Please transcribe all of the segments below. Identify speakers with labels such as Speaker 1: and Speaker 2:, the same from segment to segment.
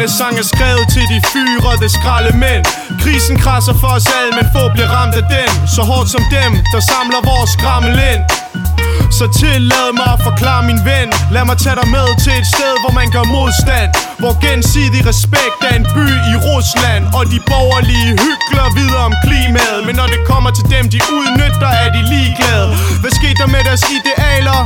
Speaker 1: sang er skrevet til de fyrede skraldemænd Krisen krasser for os alle, men få bliver ramt af den. Så hårdt som dem, der samler vores skrammel ind. Så tillad mig at forklare min ven. Lad mig tage dig med til et sted, hvor man gør modstand. Hvor gensidig respekt er en by i Rusland. Og de borgerlige hygler videre om klimaet. Men når det kommer til dem, de udnytter, er de ligeglade. Hvad skete der med deres idealer?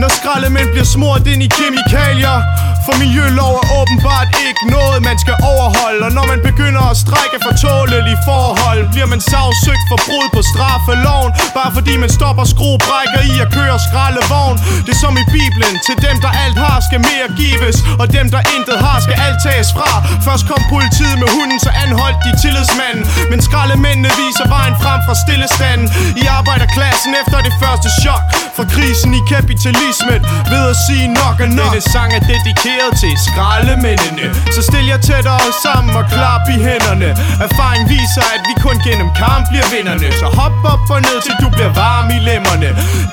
Speaker 1: Når skraldemænd bliver smurt ind i kemikalier for miljølov er åbenbart ikke noget, man skal overholde. Og når man begynder at strække for tålelige forhold Bliver man sagsøgt for brud på straffeloven. Bare fordi man stopper skruebrækker i at køre skraldevogn. Det er som i Bibelen. Til dem der alt har skal mere gives. Og dem der intet har skal alt tages fra. Først kom politiet med hunden Så anholdt de tillidsmanden. Men skraldemændene viser vejen frem fra stillestanden. I arbejderklassen efter det første chok. Fra krisen i kapitalismen Ved at sige nok er nok. Denne sang er dedikeret til skraldemændene. Så stil jer tættere sammen og klap i hænderne. Erfaring viser at vi kun gennem kamp bliver vinderne. Så hop op og ned til du bliver varm i lemmerne.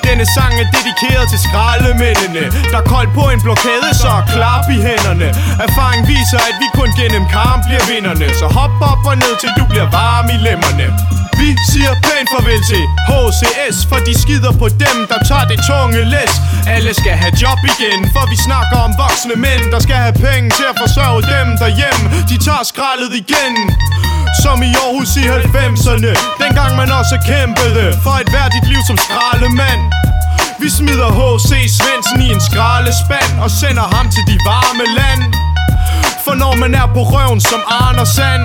Speaker 1: Denne sang er dedikeret til skraldemændene. Der er koldt på en blokade, så klap i hænderne. Erfaring viser, at vi kun gennem kamp bliver vinderne. Så hop op og ned, til du bliver varm i lemmerne vi siger pænt farvel til HCS For de skider på dem, der tager det tunge læs. Alle skal have job igen For vi snakker om voksne mænd Der skal have penge til at forsørge dem derhjemme. De tager skraldet igen. Som i Aarhus i 90'erne Dengang man også kæmpede For et værdigt liv som skraldemand. Vi smider H.C. Svendsen i en skraldespand Og sender ham til de varme land. For når man er på røven som Arne Sand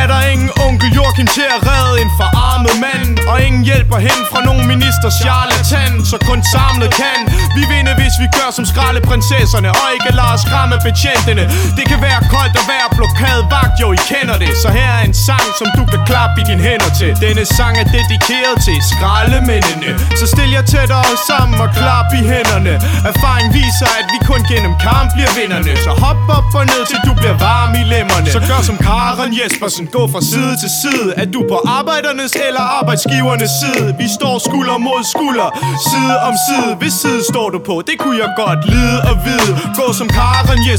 Speaker 1: er der ingen onkel Joachim til at redde en forarmet mand? Og ingen hjælper hen fra nogen minister charlatan? Så kun samlet kan vi vinde hvis vi gør som skraldeprinsesserne. Og ikke lader os betjentene. Det kan være koldt at være blokadevagt, jo I kender det. Så her er en sang som du kan klappe i dine hænder til. Denne sang er dedikeret til skraldemændene. Så stil jer tættere sammen og klap i hænderne. Erfaring viser at vi kun gennem kamp bliver vinderne. Så hop op og ned til du bliver varm i lemmerne. Så gør som Karen Jespersen, gå fra side til side. Er du på arbejdernes eller arbejdsgivernes side? Vi står skulder mod skulder, side om side. Hvis side står du på, det kunne jeg godt lide og vide. Gå som Karen Jespersen,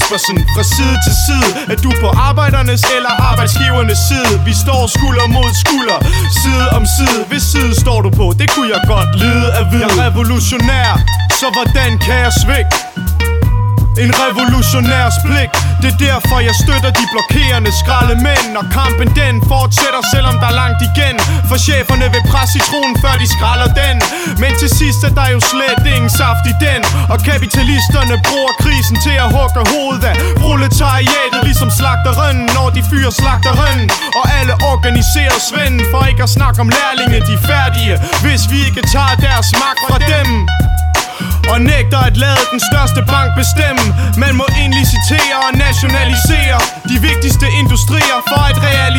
Speaker 1: fra side til side. Er du på arbejdernes eller arbejdsgivernes side? Vi står skulder mod skulder, side om side. Hvis side står du på, det kunne jeg godt lide at vide. Jeg er revolutionær, så hvordan kan jeg svigte? En revolutionærs blik Det er derfor jeg støtter de blokerende skraldemænd. Og kampen den fortsætter selvom der er langt igen. For cheferne vil presse citronen før de skralder den. Men til sidst er der jo slet ingen saft i den. Og kapitalisterne bruger krisen til at hugge hovedet af Proletariatet ligesom slagteren Når de fyrer slagteren. Og alle organiserer svenden For ikke at snakke om lærlinge de er færdige Hvis vi ikke tager deres magt fra dem. Og nægter at lade den største bank bestemme. Man må indlicitere og nationalisere De vigtigste industrier for at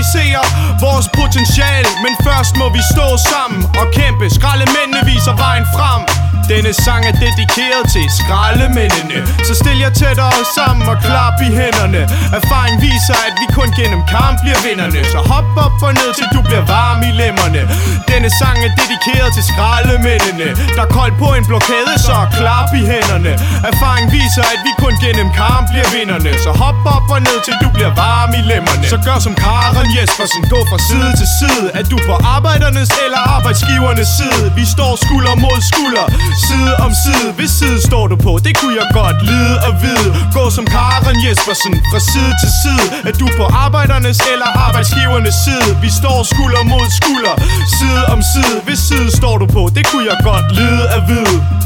Speaker 1: realisere vores potentiale. Men først må vi stå sammen og kæmpe. Skraldemændene viser vejen frem denne sang er dedikeret til skraldemændene. Så stil jer tættere sammen og klap i hænderne. Erfaring viser at vi kun gennem kamp bliver vinderne. Så hop op og ned til du bliver varm i lemmerne. Denne sang er dedikeret til skraldemændene. Der er koldt på en blokade så klap i hænderne. Erfaring viser at vi kun gennem kamp bliver vinderne. Så hop op og ned til du bliver varm i lemmerne. Så gør som Karen Jespersen, gå fra side til side. Er du på arbejdernes eller arbejdsgivernes side? Vi står skulder mod skulder Side om side, hvis side står du på? Det kunne jeg godt lide og vide. Gå som Karen Jespersen, fra side til side. Er du på arbejdernes eller arbejdsgivernes side? Vi står skulder mod skulder Side om side, hvis side står du på? Det kunne jeg godt lide at vide.